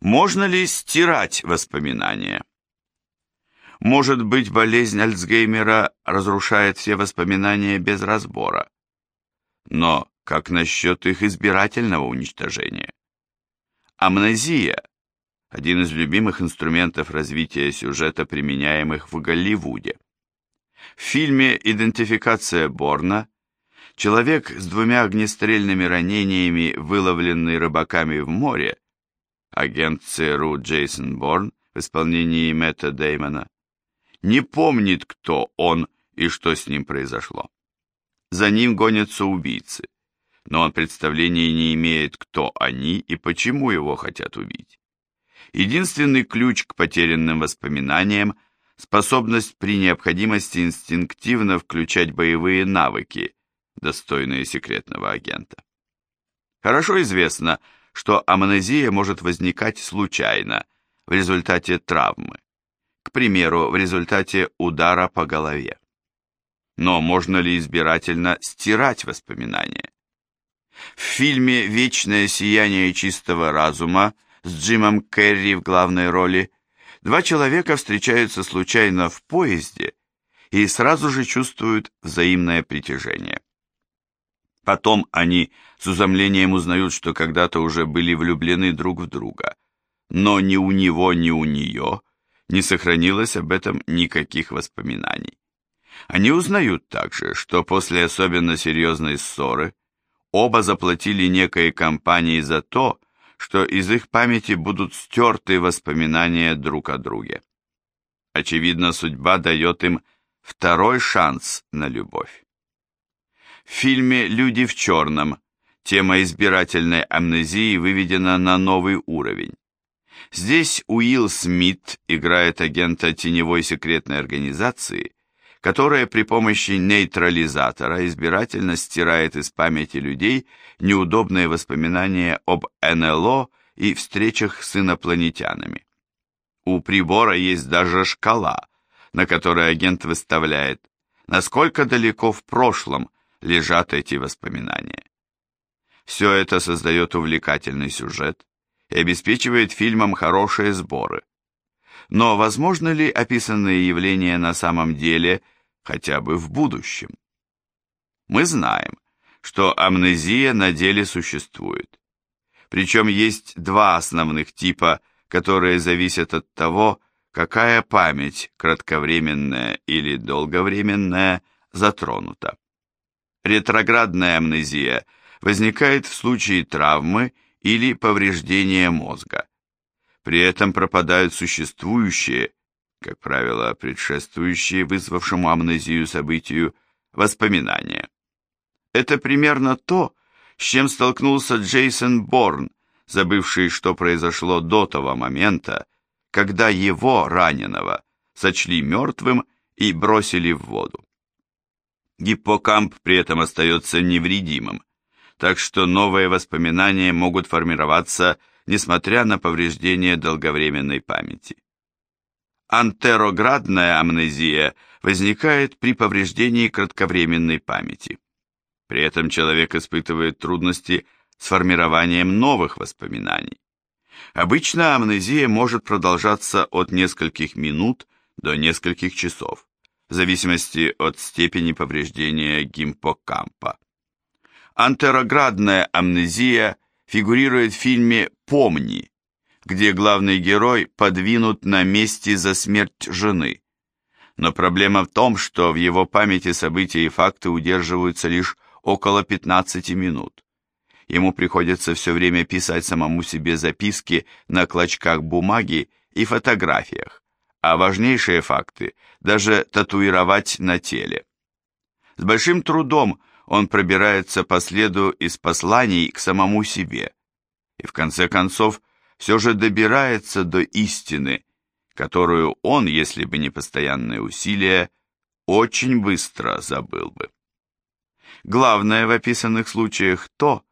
Можно ли стирать воспоминания? Может быть, болезнь Альцгеймера разрушает все воспоминания без разбора. Но как насчет их избирательного уничтожения? Амнезия – один из любимых инструментов развития сюжета, применяемых в Голливуде. В фильме «Идентификация Борна» человек с двумя огнестрельными ранениями, выловленный рыбаками в море, агент ЦРУ Джейсон Борн в исполнении Мэтта Деймона, не помнит, кто он и что с ним произошло. За ним гонятся убийцы, но он представления не имеет, кто они и почему его хотят убить. Единственный ключ к потерянным воспоминаниям – способность при необходимости инстинктивно включать боевые навыки, достойные секретного агента. Хорошо известно, что амнезия может возникать случайно, в результате травмы к примеру, в результате удара по голове. Но можно ли избирательно стирать воспоминания? В фильме «Вечное сияние чистого разума» с Джимом Керри в главной роли два человека встречаются случайно в поезде и сразу же чувствуют взаимное притяжение. Потом они с изумлением узнают, что когда-то уже были влюблены друг в друга, но ни у него, ни у нее не сохранилось об этом никаких воспоминаний. Они узнают также, что после особенно серьезной ссоры оба заплатили некой компании за то, что из их памяти будут стерты воспоминания друг о друге. Очевидно, судьба дает им второй шанс на любовь. В фильме «Люди в черном» тема избирательной амнезии выведена на новый уровень. Здесь Уилл Смит играет агента теневой секретной организации, которая при помощи нейтрализатора избирательно стирает из памяти людей неудобные воспоминания об НЛО и встречах с инопланетянами. У прибора есть даже шкала, на которой агент выставляет, насколько далеко в прошлом лежат эти воспоминания. Все это создает увлекательный сюжет, и обеспечивает фильмам хорошие сборы. Но возможно ли описанные явления на самом деле хотя бы в будущем? Мы знаем, что амнезия на деле существует. Причем есть два основных типа, которые зависят от того, какая память, кратковременная или долговременная, затронута. Ретроградная амнезия возникает в случае травмы или повреждения мозга. При этом пропадают существующие, как правило, предшествующие вызвавшему амнезию событию, воспоминания. Это примерно то, с чем столкнулся Джейсон Борн, забывший, что произошло до того момента, когда его, раненого, сочли мертвым и бросили в воду. Гиппокамп при этом остается невредимым, так что новые воспоминания могут формироваться, несмотря на повреждение долговременной памяти. Антероградная амнезия возникает при повреждении кратковременной памяти. При этом человек испытывает трудности с формированием новых воспоминаний. Обычно амнезия может продолжаться от нескольких минут до нескольких часов, в зависимости от степени повреждения гиппокампа. Антероградная амнезия фигурирует в фильме «Помни», где главный герой подвинут на месте за смерть жены. Но проблема в том, что в его памяти события и факты удерживаются лишь около 15 минут. Ему приходится все время писать самому себе записки на клочках бумаги и фотографиях, а важнейшие факты даже татуировать на теле. С большим трудом он пробирается по следу из посланий к самому себе и в конце концов все же добирается до истины, которую он, если бы не постоянные усилия, очень быстро забыл бы. Главное в описанных случаях то,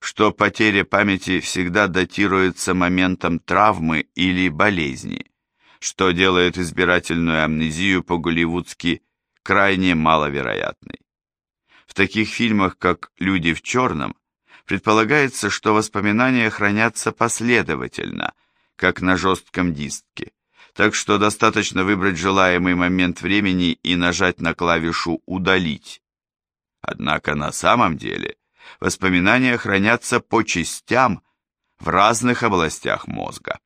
что потеря памяти всегда датируется моментом травмы или болезни, что делает избирательную амнезию по-голливудски крайне маловероятной. В таких фильмах, как «Люди в черном», предполагается, что воспоминания хранятся последовательно, как на жестком диске, так что достаточно выбрать желаемый момент времени и нажать на клавишу «Удалить». Однако на самом деле воспоминания хранятся по частям в разных областях мозга.